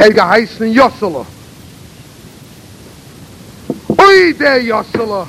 Er geheißen Jossele. Ui, der Jossele.